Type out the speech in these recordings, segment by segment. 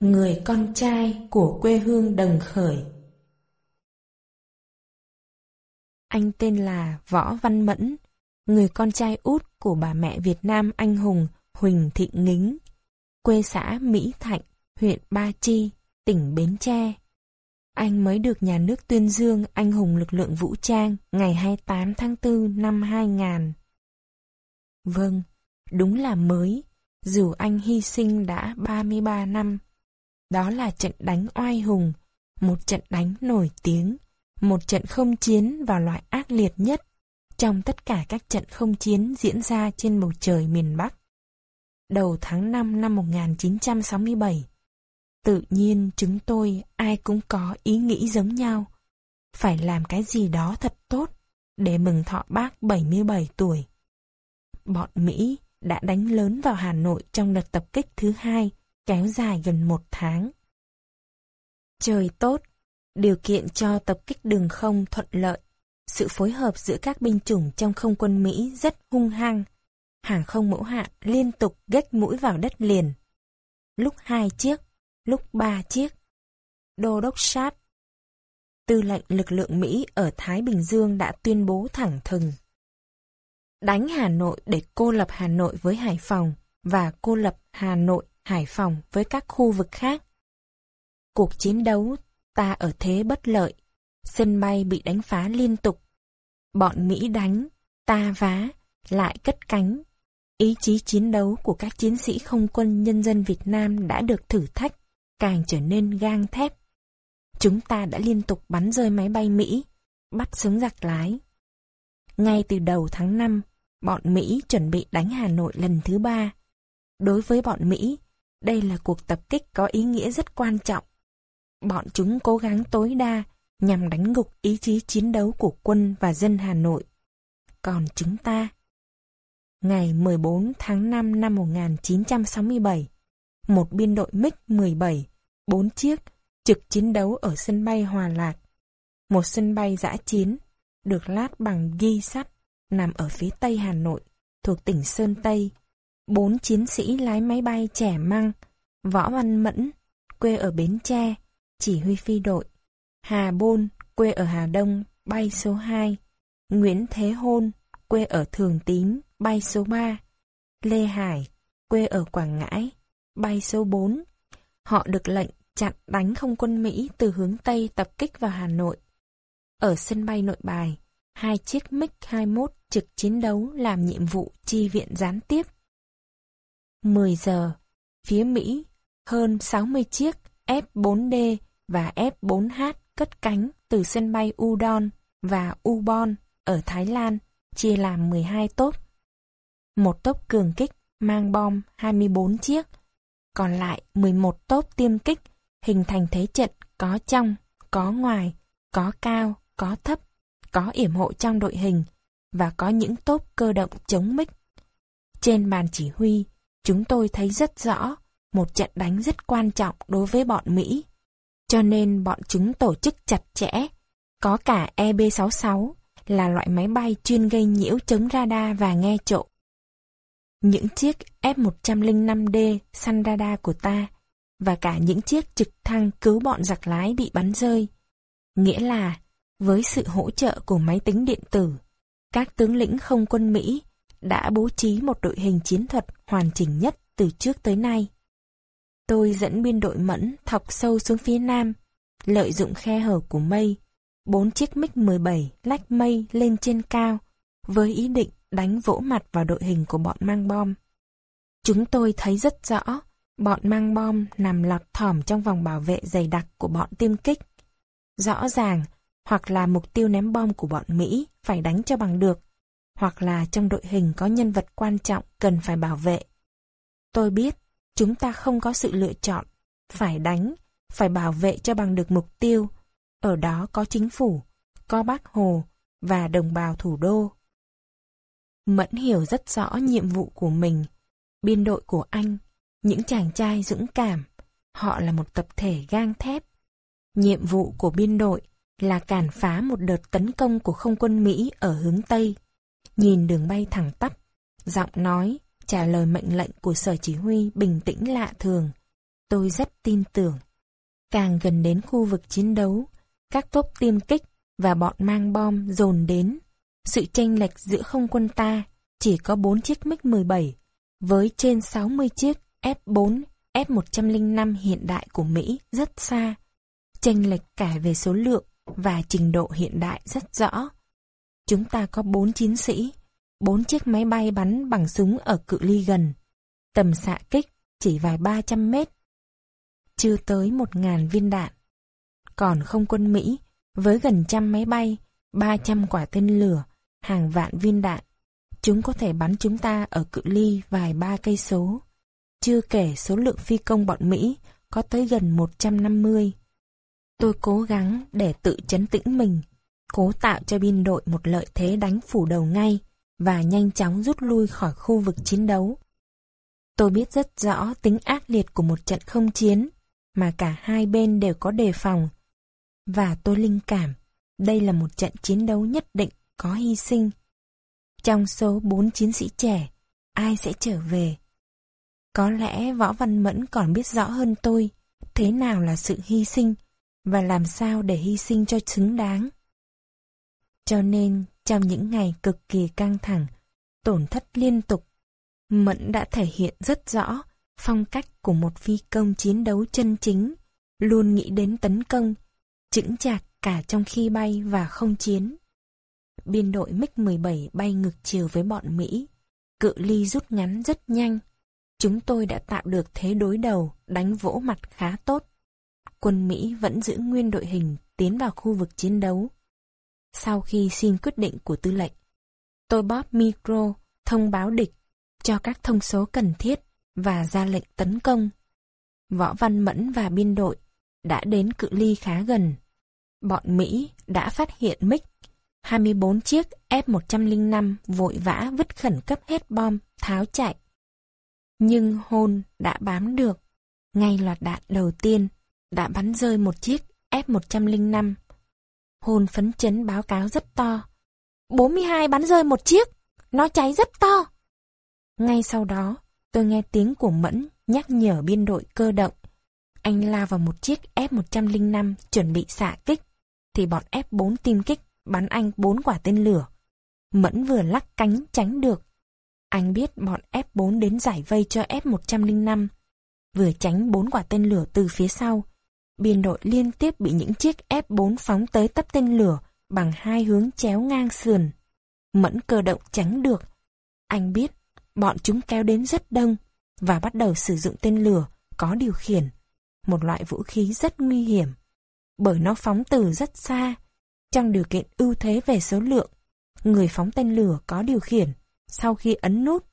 Người con trai của quê hương đồng khởi Anh tên là Võ Văn Mẫn, người con trai út của bà mẹ Việt Nam anh hùng Huỳnh Thị Ngính, quê xã Mỹ Thạnh, huyện Ba Chi, tỉnh Bến Tre. Anh mới được nhà nước tuyên dương anh hùng lực lượng vũ trang ngày 28 tháng 4 năm 2000. Vâng, đúng là mới, dù anh hy sinh đã 33 năm. Đó là trận đánh oai hùng, một trận đánh nổi tiếng, một trận không chiến vào loại ác liệt nhất trong tất cả các trận không chiến diễn ra trên bầu trời miền Bắc. Đầu tháng 5 năm 1967, tự nhiên chúng tôi ai cũng có ý nghĩ giống nhau. Phải làm cái gì đó thật tốt để mừng thọ bác 77 tuổi. Bọn Mỹ đã đánh lớn vào Hà Nội trong đợt tập kích thứ hai, kéo dài gần một tháng. Trời tốt, điều kiện cho tập kích đường không thuận lợi. Sự phối hợp giữa các binh chủng trong không quân Mỹ rất hung hăng. Hàng không mẫu hạm liên tục ghét mũi vào đất liền. Lúc hai chiếc, lúc ba chiếc. Đô đốc sát Tư lệnh lực lượng Mỹ ở Thái Bình Dương đã tuyên bố thẳng thừng. Đánh Hà Nội để cô lập Hà Nội với Hải Phòng và cô lập Hà Nội, Hải Phòng với các khu vực khác. Cuộc chiến đấu ta ở thế bất lợi, sân bay bị đánh phá liên tục. Bọn Mỹ đánh, ta vá, lại cất cánh. Ý chí chiến đấu của các chiến sĩ không quân nhân dân Việt Nam đã được thử thách, càng trở nên gang thép. Chúng ta đã liên tục bắn rơi máy bay Mỹ, bắt sống giặc lái. Ngay từ đầu tháng 5, bọn Mỹ chuẩn bị đánh Hà Nội lần thứ ba. Đối với bọn Mỹ, đây là cuộc tập kích có ý nghĩa rất quan trọng. Bọn chúng cố gắng tối đa nhằm đánh gục ý chí chiến đấu của quân và dân Hà Nội. Còn chúng ta? Ngày 14 tháng 5 năm 1967, một biên đội MiG-17, 4 chiếc, trực chiến đấu ở sân bay Hòa Lạc. Một sân bay giã chiến, được lát bằng ghi sắt, nằm ở phía tây Hà Nội, thuộc tỉnh Sơn Tây. Bốn chiến sĩ lái máy bay trẻ măng, Võ Văn Mẫn, quê ở Bến Tre, chỉ huy phi đội. Hà Bôn, quê ở Hà Đông, bay số 2. Nguyễn Thế Hôn, quê ở Thường Tín, bay số 3. Lê Hải, quê ở Quảng Ngãi, bay số 4. Họ được lệnh chặn đánh không quân Mỹ từ hướng Tây tập kích vào Hà Nội. Ở sân bay nội bài, hai chiếc MiG-21 trực chiến đấu làm nhiệm vụ chi viện gián tiếp. 10 giờ, phía Mỹ, hơn 60 chiếc F-4D và F-4H cất cánh từ sân bay Udon và Ubon ở Thái Lan, chia làm 12 tốp. Một tốp cường kích mang bom 24 chiếc, còn lại 11 tốp tiêm kích hình thành thế trận có trong, có ngoài, có cao, có thấp, có yểm hộ trong đội hình và có những tốp cơ động chống mích. Trên bàn chỉ huy, chúng tôi thấy rất rõ một trận đánh rất quan trọng đối với bọn Mỹ. Cho nên bọn chúng tổ chức chặt chẽ. Có cả EB-66 là loại máy bay chuyên gây nhiễu chống radar và nghe trộm. Những chiếc F-105D săn radar của ta và cả những chiếc trực thăng cứu bọn giặc lái bị bắn rơi. Nghĩa là, với sự hỗ trợ của máy tính điện tử, các tướng lĩnh không quân Mỹ đã bố trí một đội hình chiến thuật hoàn chỉnh nhất từ trước tới nay. Tôi dẫn biên đội mẫn thọc sâu xuống phía nam, lợi dụng khe hở của mây, bốn chiếc MiG-17 lách mây lên trên cao, với ý định đánh vỗ mặt vào đội hình của bọn mang bom. Chúng tôi thấy rất rõ, bọn mang bom nằm lọt thỏm trong vòng bảo vệ dày đặc của bọn tiêm kích. Rõ ràng, hoặc là mục tiêu ném bom của bọn Mỹ phải đánh cho bằng được, hoặc là trong đội hình có nhân vật quan trọng cần phải bảo vệ. Tôi biết, chúng ta không có sự lựa chọn, phải đánh, phải bảo vệ cho bằng được mục tiêu. Ở đó có chính phủ, có bác Hồ và đồng bào thủ đô. Mẫn hiểu rất rõ nhiệm vụ của mình, biên đội của anh, những chàng trai dũng cảm, họ là một tập thể gang thép. Nhiệm vụ của biên đội là cản phá một đợt tấn công của không quân Mỹ ở hướng Tây. Nhìn đường bay thẳng tắp, giọng nói, trả lời mệnh lệnh của sở chỉ huy bình tĩnh lạ thường. Tôi rất tin tưởng. Càng gần đến khu vực chiến đấu, các tốp tiêm kích và bọn mang bom dồn đến. Sự chênh lệch giữa không quân ta chỉ có 4 chiếc MiG-17 với trên 60 chiếc F-4, F-105 hiện đại của Mỹ rất xa. Chênh lệch cả về số lượng và trình độ hiện đại rất rõ. Chúng ta có 4 chiến sĩ, 4 chiếc máy bay bắn bằng súng ở cự ly gần. Tầm xạ kích chỉ vài 300 mét. Chưa tới 1.000 viên đạn. Còn không quân Mỹ với gần trăm máy bay, 300 quả tên lửa, hàng vạn viên đạn. Chúng có thể bắn chúng ta ở cự ly vài ba cây số. Chưa kể số lượng phi công bọn Mỹ có tới gần 150. Tôi cố gắng để tự chấn tĩnh mình, cố tạo cho biên đội một lợi thế đánh phủ đầu ngay và nhanh chóng rút lui khỏi khu vực chiến đấu. Tôi biết rất rõ tính ác liệt của một trận không chiến, mà cả hai bên đều có đề phòng. Và tôi linh cảm, đây là một trận chiến đấu nhất định có hy sinh. Trong số bốn chiến sĩ trẻ, ai sẽ trở về? Có lẽ Võ Văn Mẫn còn biết rõ hơn tôi thế nào là sự hy sinh và làm sao để hy sinh cho xứng đáng. Cho nên, trong những ngày cực kỳ căng thẳng, tổn thất liên tục, Mẫn đã thể hiện rất rõ phong cách của một phi công chiến đấu chân chính, luôn nghĩ đến tấn công, chững chạc cả trong khi bay và không chiến. Biên đội MiG-17 bay ngược chiều với bọn Mỹ, cự ly rút ngắn rất nhanh. Chúng tôi đã tạo được thế đối đầu, đánh vỗ mặt khá tốt. Quân Mỹ vẫn giữ nguyên đội hình tiến vào khu vực chiến đấu. Sau khi xin quyết định của tư lệnh, tôi bóp micro, thông báo địch, cho các thông số cần thiết và ra lệnh tấn công. Võ Văn Mẫn và biên đội đã đến cự ly khá gần. Bọn Mỹ đã phát hiện MiG 24 chiếc F-105 vội vã vứt khẩn cấp hết bom, tháo chạy. Nhưng hôn đã bám được. Ngay loạt đạn đầu tiên đã bắn rơi một chiếc F-105 hồn phấn chấn báo cáo rất to. 42 bắn rơi một chiếc, nó cháy rất to. Ngay sau đó, tôi nghe tiếng của Mẫn nhắc nhở biên đội cơ động. Anh lao vào một chiếc F-105 chuẩn bị xạ kích, thì bọn F-4 tim kích bắn anh bốn quả tên lửa. Mẫn vừa lắc cánh tránh được. Anh biết bọn F4 đến giải vây cho F105. Vừa tránh bốn quả tên lửa từ phía sau. Biên đội liên tiếp bị những chiếc F4 phóng tới tấp tên lửa bằng hai hướng chéo ngang sườn. Mẫn cơ động tránh được. Anh biết bọn chúng kéo đến rất đông và bắt đầu sử dụng tên lửa có điều khiển. Một loại vũ khí rất nguy hiểm. Bởi nó phóng từ rất xa trong điều kiện ưu thế về số lượng, người phóng tên lửa có điều khiển. Sau khi ấn nút,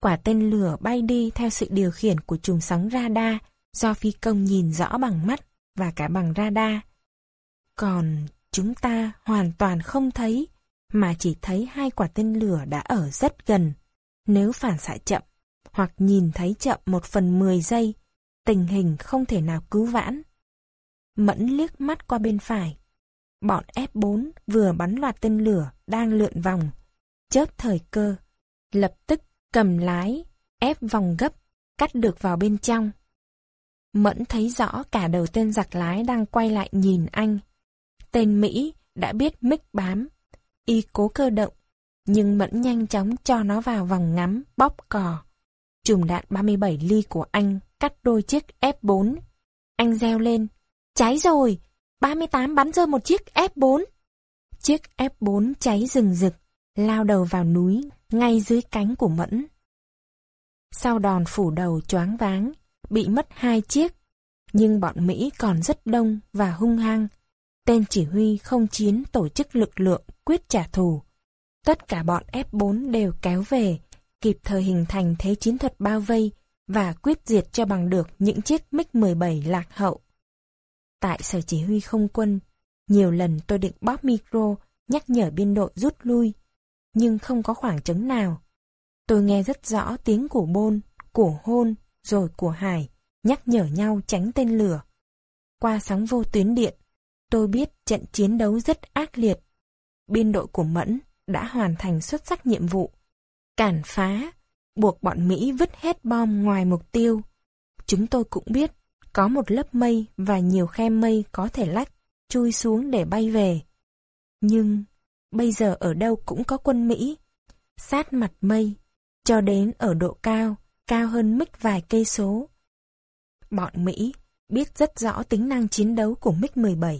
quả tên lửa bay đi theo sự điều khiển của chùm sóng radar do phi công nhìn rõ bằng mắt và cả bằng radar. Còn chúng ta hoàn toàn không thấy, mà chỉ thấy hai quả tên lửa đã ở rất gần. Nếu phản xạ chậm, hoặc nhìn thấy chậm một phần mười giây, tình hình không thể nào cứu vãn. Mẫn liếc mắt qua bên phải, bọn F4 vừa bắn loạt tên lửa đang lượn vòng, chớp thời cơ, lập tức cầm lái, ép vòng gấp, cắt được vào bên trong. Mẫn thấy rõ cả đầu tên giặc lái đang quay lại nhìn anh. Tên Mỹ đã biết mic bám, y cố cơ động, nhưng Mẫn nhanh chóng cho nó vào vòng ngắm, bóp cò. Chùm đạn 37 ly của anh cắt đôi chiếc F4. Anh reo lên, cháy rồi, 38 bắn rơi một chiếc F4. Chiếc F4 cháy rừng rực, lao đầu vào núi, ngay dưới cánh của Mẫn. Sau đòn phủ đầu choáng váng, bị mất hai chiếc, nhưng bọn Mỹ còn rất đông và hung hăng. Tên chỉ huy không chiến tổ chức lực lượng quyết trả thù. Tất cả bọn F4 đều kéo về, kịp thời hình thành thế chiến thuật bao vây và quyết diệt cho bằng được những chiếc MiG-17 lạc hậu. Tại sở chỉ huy không quân, nhiều lần tôi định bóp micro, nhắc nhở biên đội rút lui, nhưng không có khoảng trống nào. Tôi nghe rất rõ tiếng của bôn, của hôn, rồi của hải, nhắc nhở nhau tránh tên lửa. Qua sóng vô tuyến điện, tôi biết trận chiến đấu rất ác liệt. Biên đội của Mẫn đã hoàn thành xuất sắc nhiệm vụ. Cản phá, buộc bọn Mỹ vứt hết bom ngoài mục tiêu. Chúng tôi cũng biết có một lớp mây và nhiều khe mây có thể lách, chui xuống để bay về. Nhưng, bây giờ ở đâu cũng có quân Mỹ, sát mặt mây, cho đến ở độ cao, cao hơn mic vài cây số. Bọn Mỹ biết rất rõ tính năng chiến đấu của MiG-17,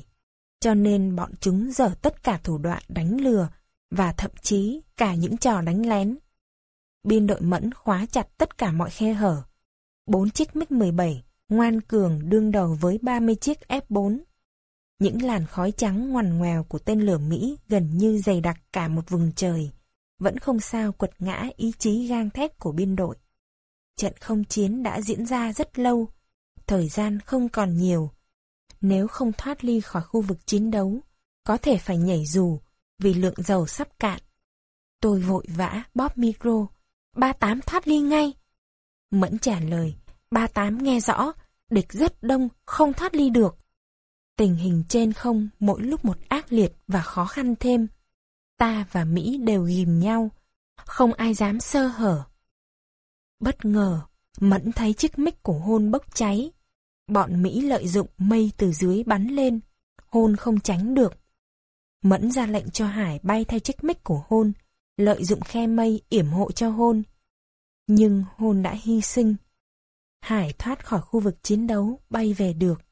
cho nên bọn chúng dở tất cả thủ đoạn đánh lừa và thậm chí cả những trò đánh lén. Biên đội Mẫn khóa chặt tất cả mọi khe hở. Bốn chiếc MiG-17 ngoan cường đương đầu với 30 chiếc F-4. Những làn khói trắng ngoằn ngoèo của tên lửa Mỹ gần như dày đặc cả một vùng trời, vẫn không sao quật ngã ý chí gang thép của biên đội. Trận không chiến đã diễn ra rất lâu, thời gian không còn nhiều. Nếu không thoát ly khỏi khu vực chiến đấu, có thể phải nhảy dù vì lượng dầu sắp cạn. Tôi vội vã bóp micro, ba tám thoát ly ngay. Mẫn trả lời, ba tám nghe rõ, địch rất đông, không thoát ly được. Tình hình trên không mỗi lúc một ác liệt và khó khăn thêm. Ta và Mỹ đều ghim nhau, không ai dám sơ hở. Bất ngờ, Mẫn thấy chiếc mic của hôn bốc cháy. Bọn Mỹ lợi dụng mây từ dưới bắn lên, hôn không tránh được. Mẫn ra lệnh cho Hải bay thay chiếc mic của hôn, lợi dụng khe mây yểm hộ cho hôn. Nhưng hôn đã hy sinh. Hải thoát khỏi khu vực chiến đấu, bay về được.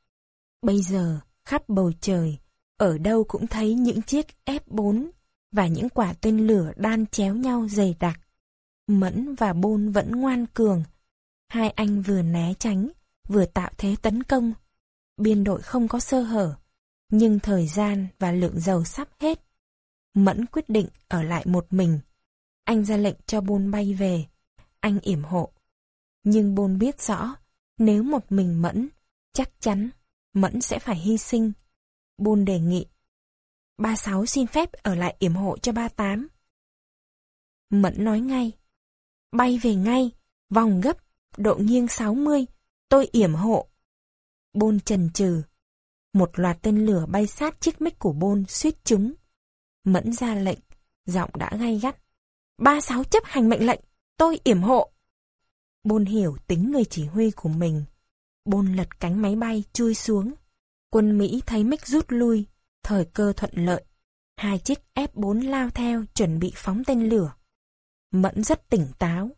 Bây giờ, khắp bầu trời, ở đâu cũng thấy những chiếc F4 và những quả tên lửa đan chéo nhau dày đặc. Mẫn và Bôn vẫn ngoan cường. Hai anh vừa né tránh, vừa tạo thế tấn công. Biên đội không có sơ hở, nhưng thời gian và lượng dầu sắp hết. Mẫn quyết định ở lại một mình. Anh ra lệnh cho Bôn bay về. Anh yểm hộ. Nhưng Bôn biết rõ, nếu một mình Mẫn, chắc chắn Mẫn sẽ phải hy sinh. Bôn đề nghị. 36 xin phép ở lại yểm hộ cho 38. Mẫn nói ngay. Bay về ngay, vòng gấp, độ nghiêng 60, tôi yểm hộ. Bôn trần trừ. Một loạt tên lửa bay sát chiếc mic của Bôn suýt chúng. Mẫn ra lệnh, giọng đã gay gắt. 36 chấp hành mệnh lệnh, tôi yểm hộ. Bôn hiểu tính người chỉ huy của mình. Bôn lật cánh máy bay chui xuống. Quân Mỹ thấy mic rút lui, thời cơ thuận lợi. Hai chiếc F4 lao theo chuẩn bị phóng tên lửa. Mẫn rất tỉnh táo.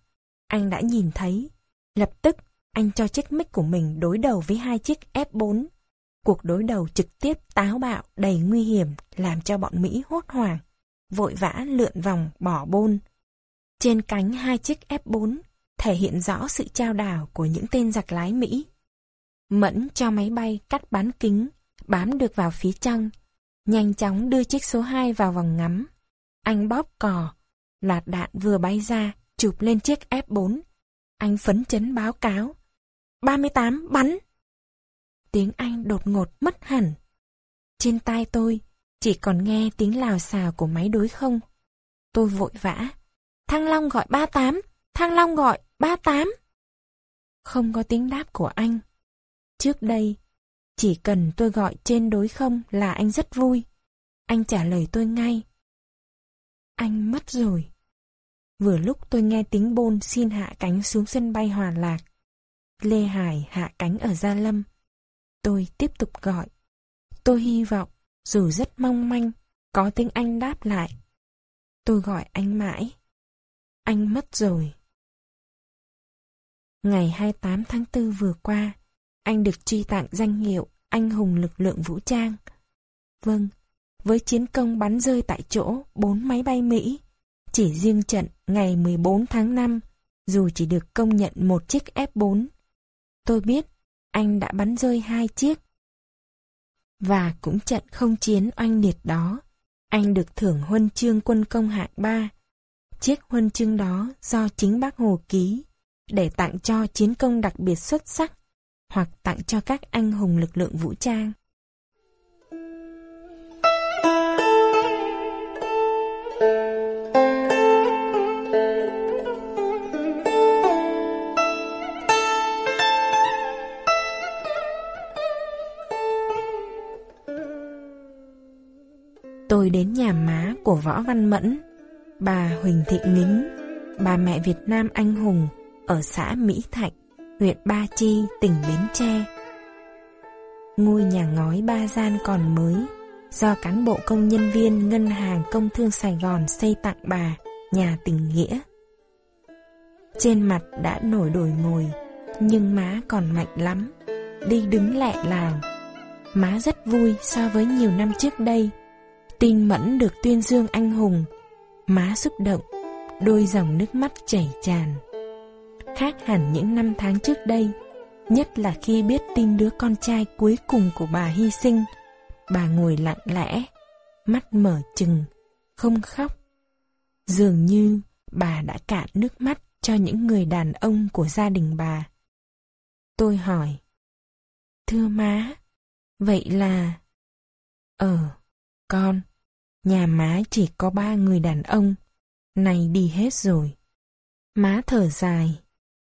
Anh đã nhìn thấy. Lập tức, anh cho chiếc mic của mình đối đầu với hai chiếc F4. Cuộc đối đầu trực tiếp táo bạo đầy nguy hiểm làm cho bọn Mỹ hốt hoảng, vội vã lượn vòng bỏ bôn. Trên cánh hai chiếc F4 thể hiện rõ sự trao đảo của những tên giặc lái Mỹ. Mẫn cho máy bay cắt bán kính, bám được vào phía trong, nhanh chóng đưa chiếc số 2 vào vòng ngắm. Anh bóp cò, loạt đạn vừa bay ra, chụp lên chiếc F4. Anh phấn chấn báo cáo. 38 bắn! Tiếng Anh đột ngột mất hẳn. Trên tai tôi, chỉ còn nghe tiếng lào xào của máy đối không. Tôi vội vã. Thăng Long gọi 38, Thăng Long gọi 38. Không có tiếng đáp của anh. Trước đây, chỉ cần tôi gọi trên đối không là anh rất vui. Anh trả lời tôi ngay. Anh mất rồi. Vừa lúc tôi nghe tiếng bôn xin hạ cánh xuống sân bay Hòa Lạc. Lê Hải hạ cánh ở Gia Lâm. Tôi tiếp tục gọi. Tôi hy vọng, dù rất mong manh, có tiếng Anh đáp lại. Tôi gọi anh mãi. Anh mất rồi. Ngày 28 tháng 4 vừa qua, anh được truy tặng danh hiệu Anh hùng lực lượng vũ trang. Vâng, với chiến công bắn rơi tại chỗ bốn máy bay Mỹ, chỉ riêng trận ngày 14 tháng 5, dù chỉ được công nhận một chiếc F4. Tôi biết anh đã bắn rơi hai chiếc. Và cũng trận không chiến oanh liệt đó, anh được thưởng huân chương quân công hạng 3. Chiếc huân chương đó do chính bác Hồ ký, để tặng cho chiến công đặc biệt xuất sắc, hoặc tặng cho các anh hùng lực lượng vũ trang. Tôi đến nhà má của Võ Văn Mẫn, bà Huỳnh Thị Nính, bà mẹ Việt Nam anh hùng ở xã Mỹ Thạnh, huyện Ba Chi, tỉnh Bến Tre. ngôi nhà ngói ba gian còn mới, do cán bộ công nhân viên Ngân hàng Công thương Sài Gòn xây tặng bà, nhà tình nghĩa. Trên mặt đã nổi đổi ngồi, nhưng má còn mạnh lắm, đi đứng lẹ làng. Má rất vui so với nhiều năm trước đây. Tin mẫn được tuyên dương anh hùng, má xúc động, đôi dòng nước mắt chảy tràn. Khác hẳn những năm tháng trước đây, nhất là khi biết tin đứa con trai cuối cùng của bà hy sinh, bà ngồi lặng lẽ, mắt mở chừng, không khóc. Dường như bà đã cạn nước mắt cho những người đàn ông của gia đình bà. Tôi hỏi, Thưa má, vậy là... Ờ, con, nhà má chỉ có ba người đàn ông, này đi hết rồi. Má thở dài,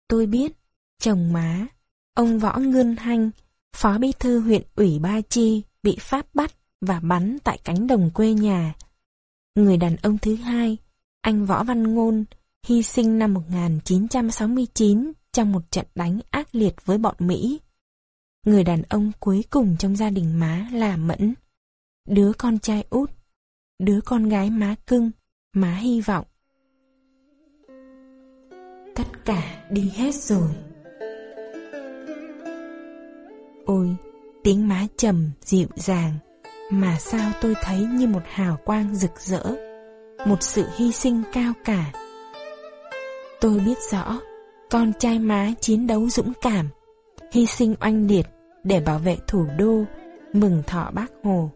tôi biết, chồng má, ông Võ Ngân Hanh, phó bí thư huyện ủy Ba Chi, bị Pháp bắt và bắn tại cánh đồng quê nhà. Người đàn ông thứ hai, anh Võ Văn Ngôn, hy sinh năm 1969 trong một trận đánh ác liệt với bọn Mỹ. Người đàn ông cuối cùng trong gia đình má là Mẫn. Đứa con trai út, đứa con gái má cưng, má hy vọng. Tất cả đi hết rồi. Ôi, tiếng má trầm dịu dàng, mà sao tôi thấy như một hào quang rực rỡ, một sự hy sinh cao cả. Tôi biết rõ, con trai má chiến đấu dũng cảm, hy sinh oanh liệt để bảo vệ thủ đô, mừng thọ bác Hồ.